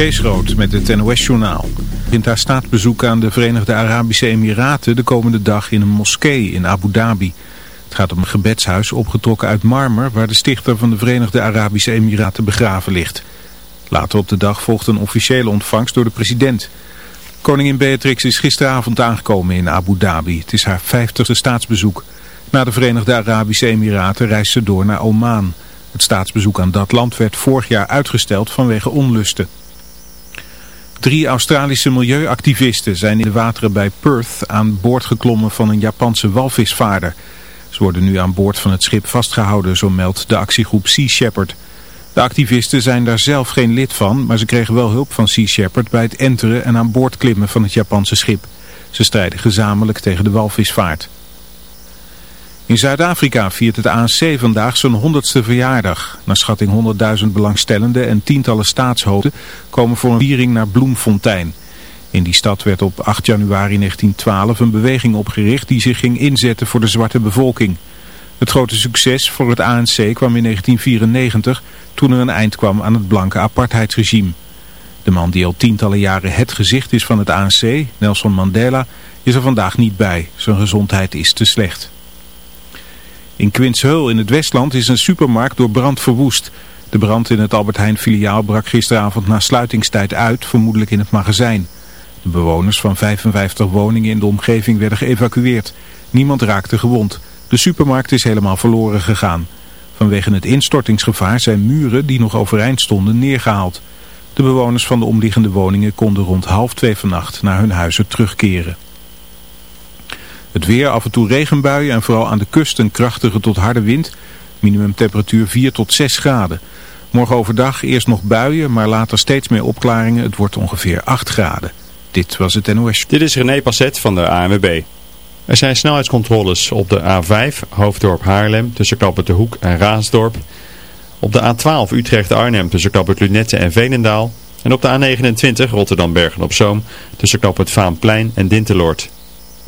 Kees Rood met het NOS-journaal. In haar staatsbezoek aan de Verenigde Arabische Emiraten de komende dag in een moskee in Abu Dhabi. Het gaat om een gebedshuis opgetrokken uit marmer waar de stichter van de Verenigde Arabische Emiraten begraven ligt. Later op de dag volgt een officiële ontvangst door de president. Koningin Beatrix is gisteravond aangekomen in Abu Dhabi. Het is haar vijftigste staatsbezoek. Na de Verenigde Arabische Emiraten reist ze door naar Oman. Het staatsbezoek aan dat land werd vorig jaar uitgesteld vanwege onlusten. Drie Australische milieuactivisten zijn in de wateren bij Perth aan boord geklommen van een Japanse walvisvaarder. Ze worden nu aan boord van het schip vastgehouden, zo meldt de actiegroep Sea Shepherd. De activisten zijn daar zelf geen lid van, maar ze kregen wel hulp van Sea Shepherd bij het enteren en aan boord klimmen van het Japanse schip. Ze strijden gezamenlijk tegen de walvisvaart. In Zuid-Afrika viert het ANC vandaag zijn 100ste verjaardag. Naar schatting 100.000 belangstellenden en tientallen staatshoofden komen voor een viering naar Bloemfontein. In die stad werd op 8 januari 1912 een beweging opgericht die zich ging inzetten voor de zwarte bevolking. Het grote succes voor het ANC kwam in 1994 toen er een eind kwam aan het blanke apartheidsregime. De man die al tientallen jaren het gezicht is van het ANC, Nelson Mandela, is er vandaag niet bij. Zijn gezondheid is te slecht. In Quinshul in het Westland is een supermarkt door brand verwoest. De brand in het Albert Heijn filiaal brak gisteravond na sluitingstijd uit, vermoedelijk in het magazijn. De bewoners van 55 woningen in de omgeving werden geëvacueerd. Niemand raakte gewond. De supermarkt is helemaal verloren gegaan. Vanwege het instortingsgevaar zijn muren die nog overeind stonden neergehaald. De bewoners van de omliggende woningen konden rond half twee vannacht naar hun huizen terugkeren. Het weer, af en toe regenbuien en vooral aan de kust een krachtige tot harde wind. Minimumtemperatuur 4 tot 6 graden. Morgen overdag eerst nog buien, maar later steeds meer opklaringen. Het wordt ongeveer 8 graden. Dit was het NOS. Dit is René Passet van de ANWB. Er zijn snelheidscontroles op de A5, Hoofddorp Haarlem, tussen Knappert de Hoek en Raasdorp. Op de A12 Utrecht-Arnhem tussen Knappert Lunette en Veenendaal. En op de A29 Rotterdam-Bergen-op-Zoom tussen Knappert Vaanplein en Dinteloord.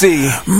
See.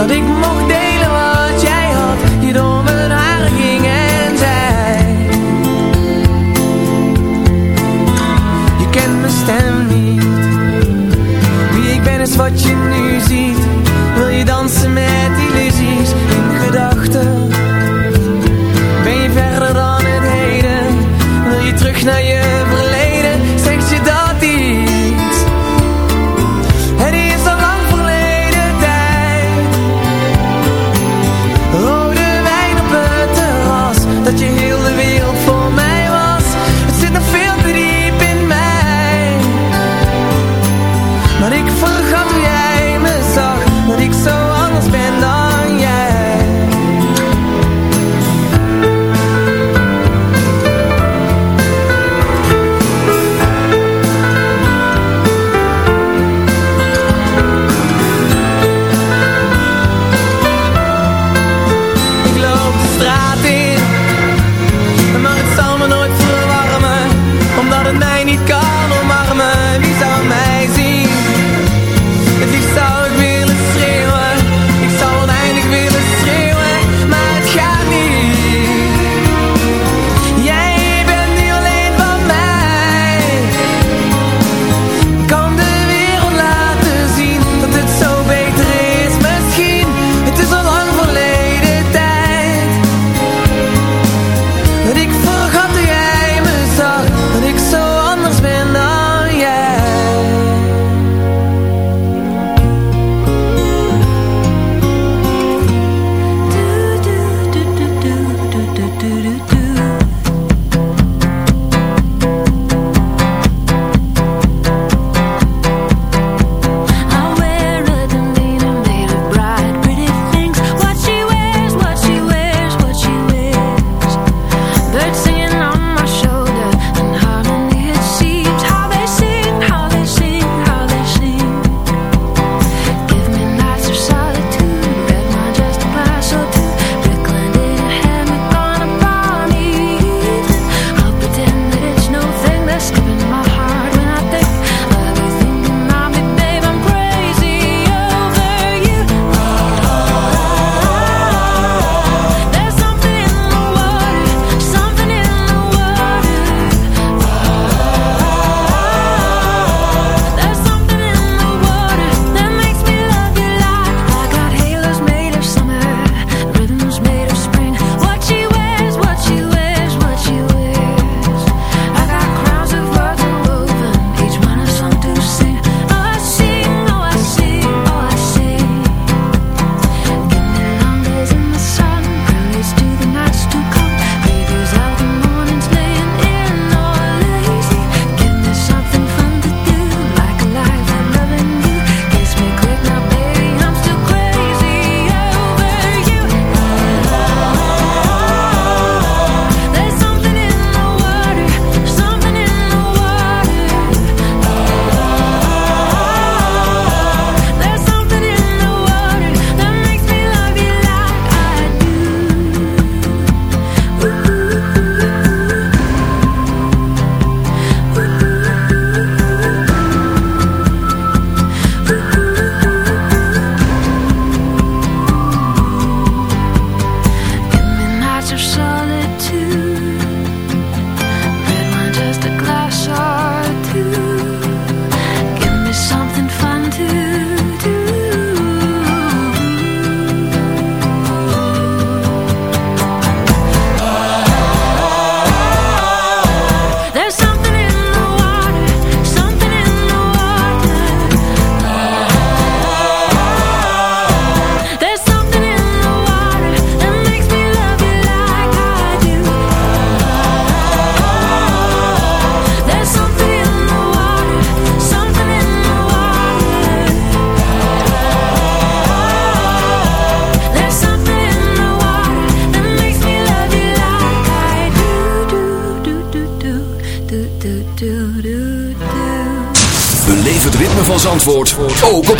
Dat ik mocht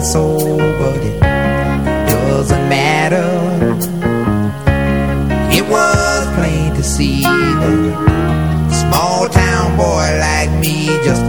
it's over, it doesn't matter. It was plain to see that small town boy like me just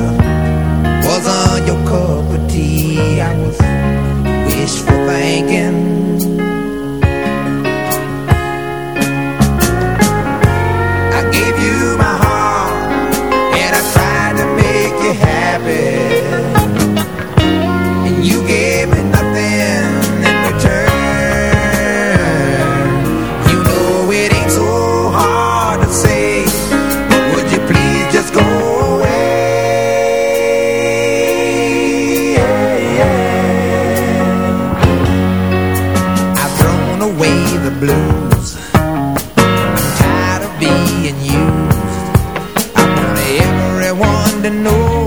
been used I want everyone to know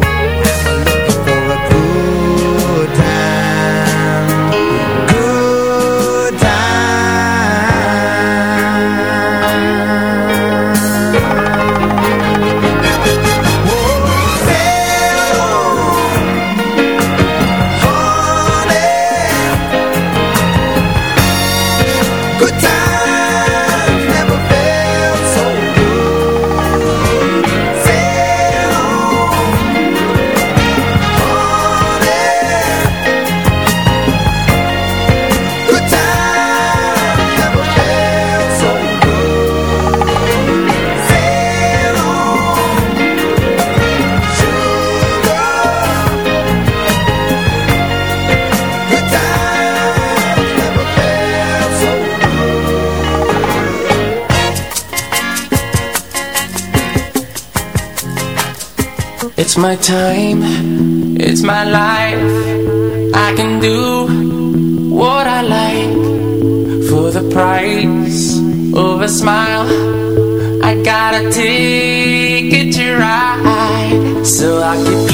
my time, it's my life. I can do what I like for the price of a smile. I got a ticket to ride, so I could.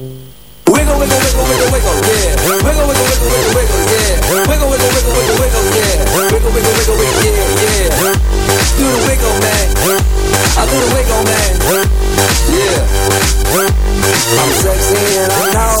Do the wiggle, man. I do the wiggle, man. Yeah. I'm sexy and I know